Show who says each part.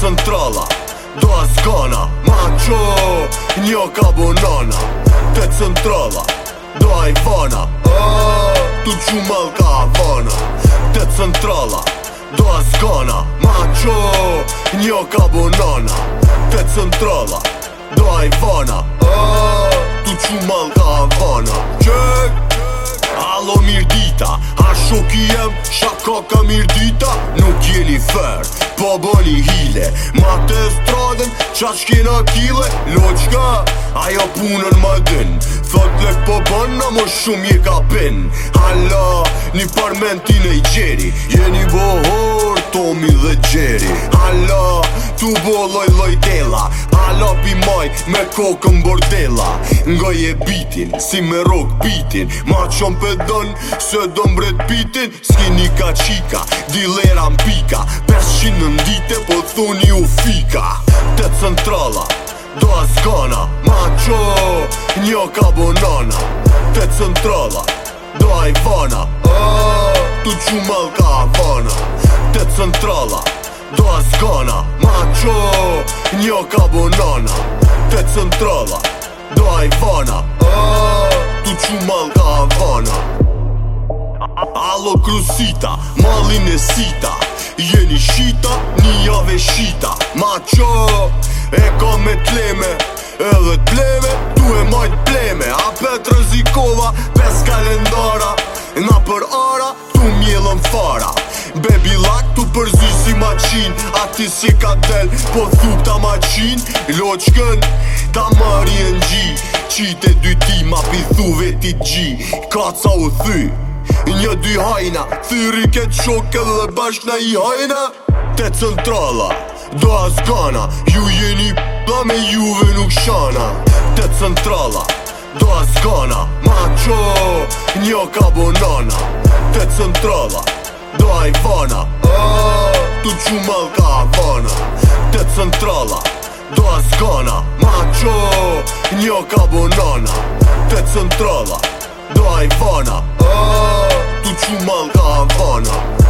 Speaker 1: centrala Do as Macho Njo ka bonona Te centrala Do a i vona oh, Tu qu mal ka avona Te centrala Do as Macho Njo ka bonona Te centrala Do a i vona oh, Tu qu mal ka avona Check Halo mir dita A shoki jem Shaka ka mir dita Nuk jeli fërë Po boli hile Ma të stradën Qa shkina kile Loqka Ajo punën më dën Thot dhe po bëna Më shumë je ka pin Halo Një parmen ti në i gjeri Jeni bohor Tomi dhe gjeri Halo Tu bo loj loj dela Kalopi moj me kokën bordela Ngoj e bitin, si me rokë bitin Ma qon për dënë, së dëmë bret bitin Skini ka qika, dilera mpika pika Pes në ndite, po thuni u fika Te centrala, do asgona Ma qo, një ka bonona Te centrala, do a i vana oh, Tu që ka avana Te centrala, do asgona Ma qo, ka Një ka bonana Te centrala Do a i Tu që mal ka avana Alo krusita Malin e sita Jeni shita Një jave shita Ma qo E ka me tleme Edhe tleme Tu e majt pleme A pet rëzikova Pes ma qin Ati si ka del Po thuk ta ma qin Loqken Ta mari gji Qite dy ti ma pithu veti gji Ka ca u thy Një dy hajna Thyri ket shoke dhe bashk na i hajna Te centrala Do as gana Ju jeni pla me juve nuk shana Te centrala Do as gana Macho Një ka bonana Te centrala Do a i fana oh tu qumal ka habana Te centrala, do as gana Macho, njo ka bonana Te centrala, do a i vana oh, Tu qumal ka habana